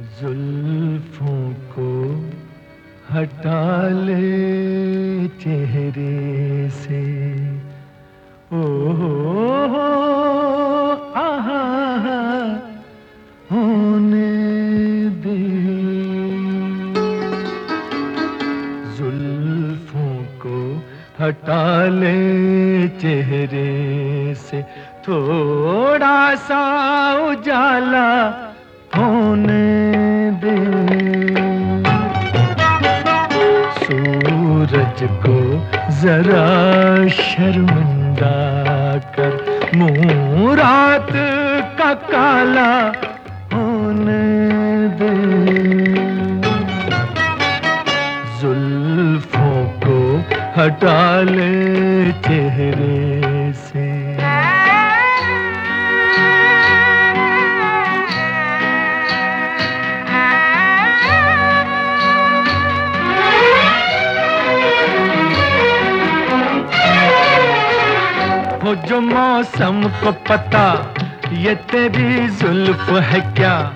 जुल्फों को हटा ले चेहरे से। ओ हो होने दे। जुल्फों को हटा ले चेहरे से। थोड़ा सा उजाला होने दे। सूरज को जरा शर्मिंदा कर मुँह रात का काला होने दे। जुल्फों को हटा ले चेहरे जो मौसम को पता, ये तेरी जुल्फ है क्या?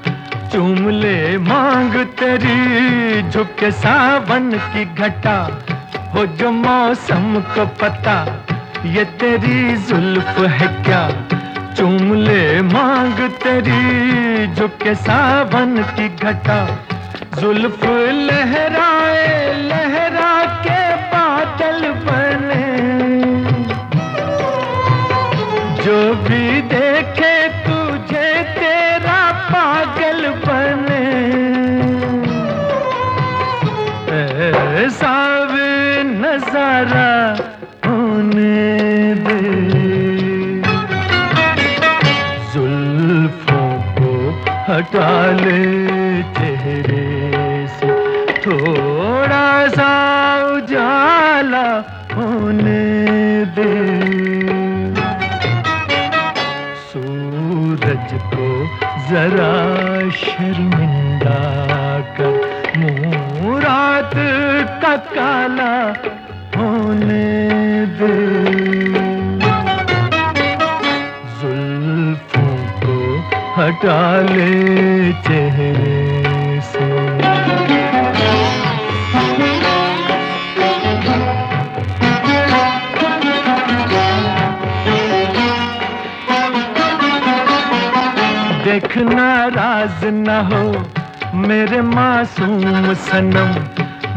चूम ले मांग तेरी, झुके सावन की घटा। हो जो मौसम को पता, ये तेरी जुल्फ है क्या? चूम ले मांग तेरी, झुके सावन की घटा। जुल्फ लहराए लहरा भी देखे तुझे तेरा पागल बने। भी नज़ारा होने दे। जुल्फों को हटा ले चेहरे से। थोड़ा सा उजाला होने दे। जरा शर्मिंदा कर। मुँह का काला होने दे। जुल्फों को हटा ले चेहरे। देखना राज न हो, मेरे मासूम सनम।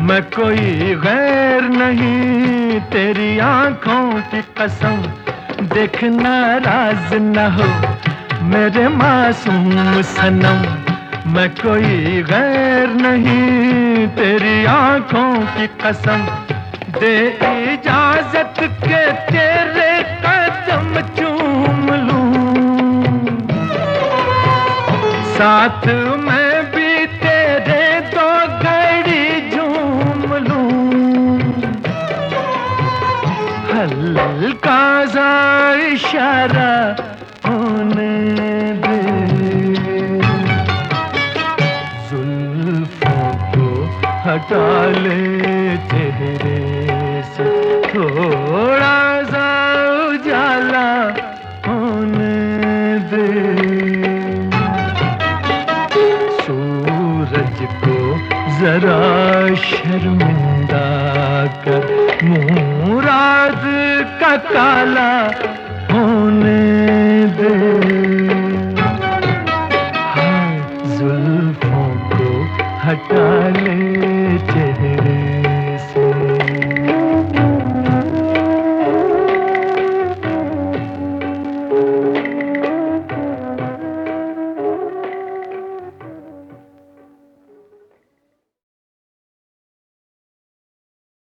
मैं कोई गैर नहीं, तेरी आँखों की कसम। देखना राज न हो, मेरे मासूम सनम। मैं कोई गैर नहीं, तेरी आँखों की कसम। दे इजाज़त साथ मैं भी तेरे दो घड़ी झूम लूँ। हल्का सा इशारा होने दे। जुल्फों को हटा ले चेहरे से। थोड़ा सा उजाला होने दे। जरा शर्मिंदा कर। मुराद का काला होने दे।